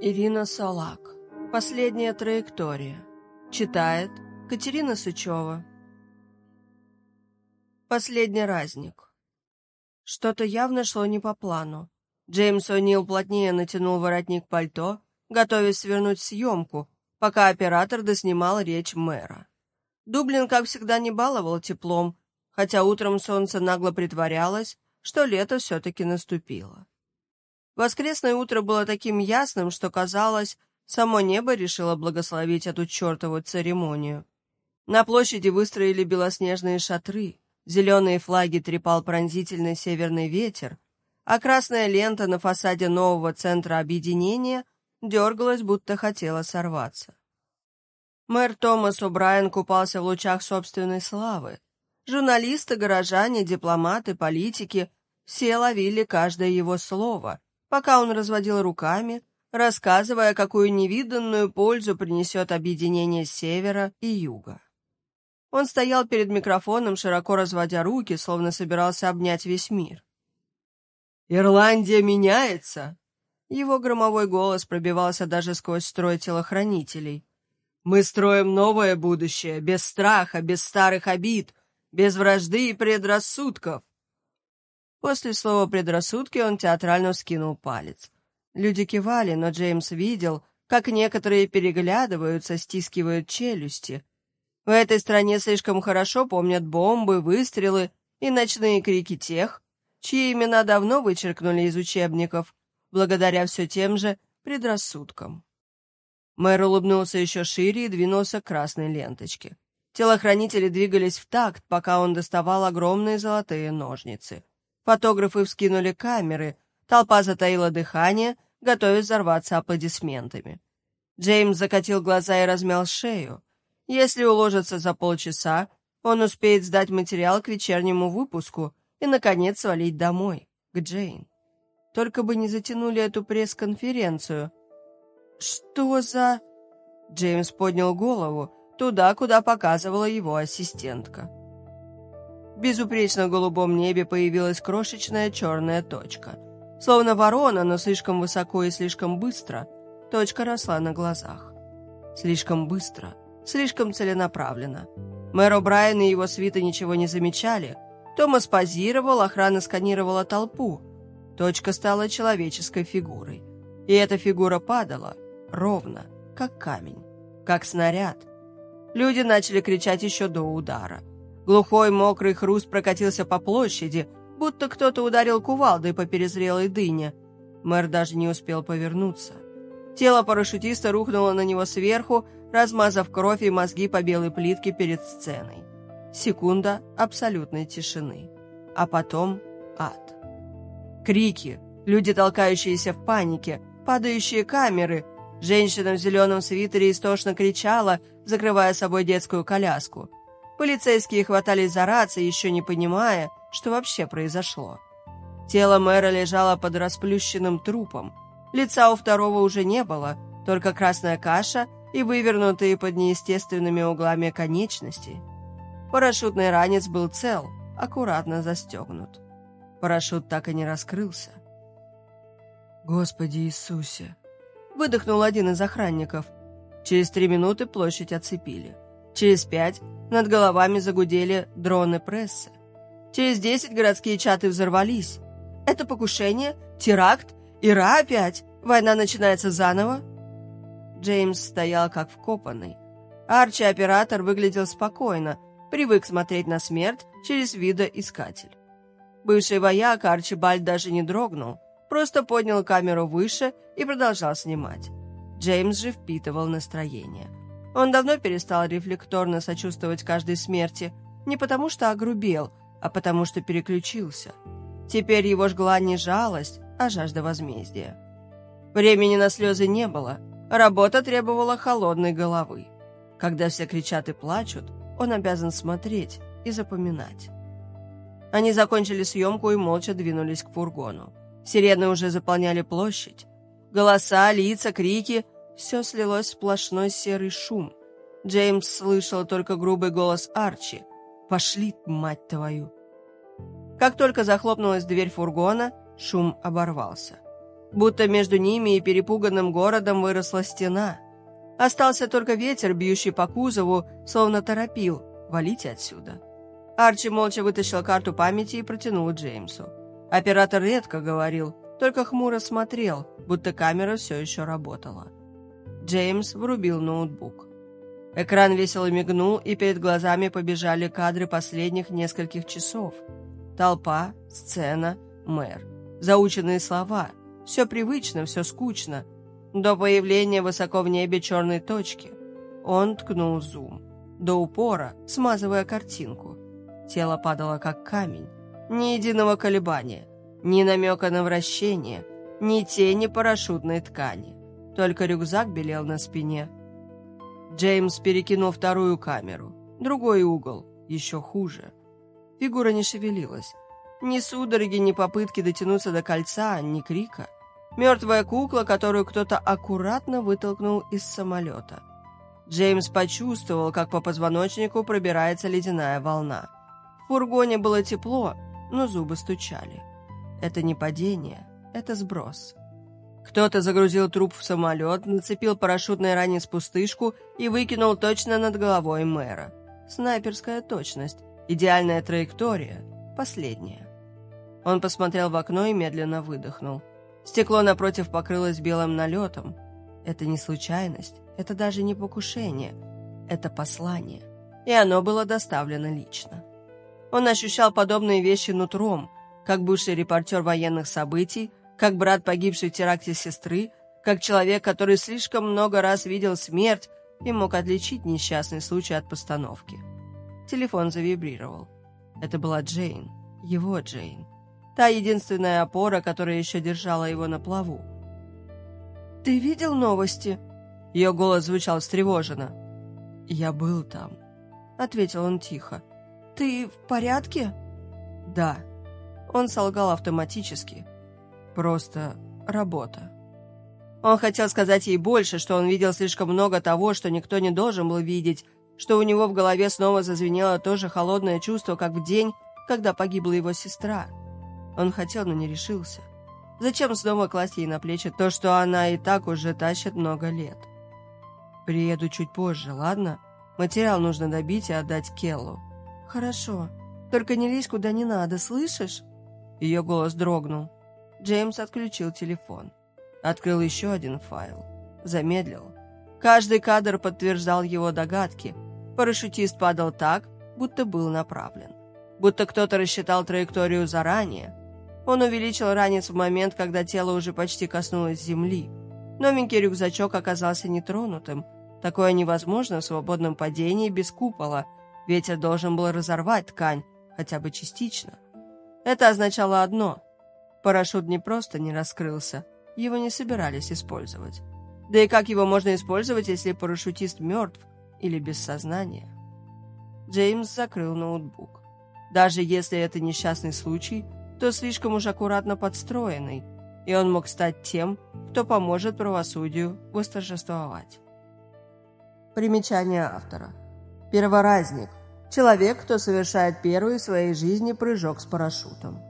Ирина Салак. Последняя траектория. Читает Катерина Сычева. Последний разник. Что-то явно шло не по плану. Джеймс О'Нил плотнее натянул воротник пальто, готовясь свернуть съемку, пока оператор доснимал речь мэра. Дублин, как всегда, не баловал теплом, хотя утром солнце нагло притворялось, что лето все-таки наступило. Воскресное утро было таким ясным, что, казалось, само небо решило благословить эту чертову церемонию. На площади выстроили белоснежные шатры, зеленые флаги трепал пронзительный северный ветер, а красная лента на фасаде нового центра объединения дергалась, будто хотела сорваться. Мэр Томас О'Брайен купался в лучах собственной славы. Журналисты, горожане, дипломаты, политики — все ловили каждое его слово — пока он разводил руками, рассказывая, какую невиданную пользу принесет объединение севера и юга. Он стоял перед микрофоном, широко разводя руки, словно собирался обнять весь мир. «Ирландия меняется!» Его громовой голос пробивался даже сквозь строй телохранителей. «Мы строим новое будущее, без страха, без старых обид, без вражды и предрассудков. После слова «предрассудки» он театрально вскинул палец. Люди кивали, но Джеймс видел, как некоторые переглядываются, стискивают челюсти. В этой стране слишком хорошо помнят бомбы, выстрелы и ночные крики тех, чьи имена давно вычеркнули из учебников, благодаря все тем же предрассудкам. Мэр улыбнулся еще шире и двинулся к красной ленточке. Телохранители двигались в такт, пока он доставал огромные золотые ножницы. Фотографы вскинули камеры, толпа затаила дыхание, готовясь взорваться аплодисментами. Джеймс закатил глаза и размял шею. Если уложится за полчаса, он успеет сдать материал к вечернему выпуску и, наконец, свалить домой, к Джейн. Только бы не затянули эту пресс-конференцию. «Что за...» Джеймс поднял голову туда, куда показывала его ассистентка. В безупречно голубом небе появилась крошечная черная точка. Словно ворона, но слишком высоко и слишком быстро. Точка росла на глазах. Слишком быстро, слишком целенаправленно. Мэр О'Брайен и его свиты ничего не замечали. Томас позировал, охрана сканировала толпу. Точка стала человеческой фигурой. И эта фигура падала, ровно, как камень, как снаряд. Люди начали кричать еще до удара. Глухой мокрый хруст прокатился по площади, будто кто-то ударил кувалдой по перезрелой дыне. Мэр даже не успел повернуться. Тело парашютиста рухнуло на него сверху, размазав кровь и мозги по белой плитке перед сценой. Секунда абсолютной тишины. А потом ад. Крики, люди, толкающиеся в панике, падающие камеры. Женщина в зеленом свитере истошно кричала, закрывая собой детскую коляску. Полицейские хватались за рации, еще не понимая, что вообще произошло. Тело мэра лежало под расплющенным трупом. Лица у второго уже не было, только красная каша и вывернутые под неестественными углами конечности. Парашютный ранец был цел, аккуратно застегнут. Парашют так и не раскрылся. «Господи Иисусе!» — выдохнул один из охранников. Через три минуты площадь оцепили. Через пять над головами загудели дроны прессы. Через десять городские чаты взорвались. Это покушение? Теракт? Ира опять? Война начинается заново? Джеймс стоял как вкопанный. Арчи-оператор выглядел спокойно, привык смотреть на смерть через видоискатель. Бывший вояк Арчибальд даже не дрогнул, просто поднял камеру выше и продолжал снимать. Джеймс же впитывал настроение. Он давно перестал рефлекторно сочувствовать каждой смерти, не потому что огрубел, а потому что переключился. Теперь его жгла не жалость, а жажда возмездия. Времени на слезы не было, работа требовала холодной головы. Когда все кричат и плачут, он обязан смотреть и запоминать. Они закончили съемку и молча двинулись к фургону. Сирены уже заполняли площадь. Голоса, лица, крики — все слилось в сплошной серый шум. Джеймс слышал только грубый голос Арчи. «Пошли, мать твою!» Как только захлопнулась дверь фургона, шум оборвался. будто между ними и перепуганным городом выросла стена. Остался только ветер, бьющий по кузову, словно торопил «Валите отсюда». Арчи молча вытащил карту памяти и протянул Джеймсу. Оператор редко говорил, только хмуро смотрел, будто камера все еще работала. Джеймс врубил ноутбук. Экран весело мигнул, и перед глазами побежали кадры последних нескольких часов. Толпа, сцена, мэр. Заученные слова. Все привычно, все скучно. До появления высоко в небе черной точки. Он ткнул зум. До упора, смазывая картинку. Тело падало как камень. Ни единого колебания, ни намека на вращение, ни тени парашютной ткани. Только рюкзак белел на спине. Джеймс перекинул вторую камеру. Другой угол, еще хуже. Фигура не шевелилась. Ни судороги, ни попытки дотянуться до кольца, ни крика. Мертвая кукла, которую кто-то аккуратно вытолкнул из самолета. Джеймс почувствовал, как по позвоночнику пробирается ледяная волна. В фургоне было тепло, но зубы стучали. Это не падение, это сброс. Кто-то загрузил труп в самолет, нацепил парашютный ранец пустышку и выкинул точно над головой мэра. Снайперская точность, идеальная траектория, последняя. Он посмотрел в окно и медленно выдохнул. Стекло напротив покрылось белым налетом. Это не случайность, это даже не покушение, это послание. И оно было доставлено лично. Он ощущал подобные вещи нутром, как бывший репортер военных событий, как брат погибшей в теракте сестры, как человек, который слишком много раз видел смерть и мог отличить несчастный случай от постановки. Телефон завибрировал. Это была Джейн, его Джейн. Та единственная опора, которая еще держала его на плаву. «Ты видел новости?» Ее голос звучал встревоженно. «Я был там», — ответил он тихо. «Ты в порядке?» «Да». Он солгал автоматически. «Просто работа». Он хотел сказать ей больше, что он видел слишком много того, что никто не должен был видеть, что у него в голове снова зазвенело то же холодное чувство, как в день, когда погибла его сестра. Он хотел, но не решился. Зачем снова класть ей на плечи то, что она и так уже тащит много лет? Приеду чуть позже, ладно? Материал нужно добить и отдать Келлу. «Хорошо. Только не лезь куда не надо, слышишь?» Ее голос дрогнул. Джеймс отключил телефон. Открыл еще один файл. Замедлил. Каждый кадр подтверждал его догадки. Парашютист падал так, будто был направлен. Будто кто-то рассчитал траекторию заранее. Он увеличил ранец в момент, когда тело уже почти коснулось земли. Новенький рюкзачок оказался нетронутым. Такое невозможно в свободном падении без купола – Ветер должен был разорвать ткань, хотя бы частично. Это означало одно. Парашют не просто не раскрылся, его не собирались использовать. Да и как его можно использовать, если парашютист мертв или без сознания? Джеймс закрыл ноутбук. Даже если это несчастный случай, то слишком уж аккуратно подстроенный, и он мог стать тем, кто поможет правосудию восторжествовать. Примечание автора. Перворазник. Человек, кто совершает первый в своей жизни прыжок с парашютом.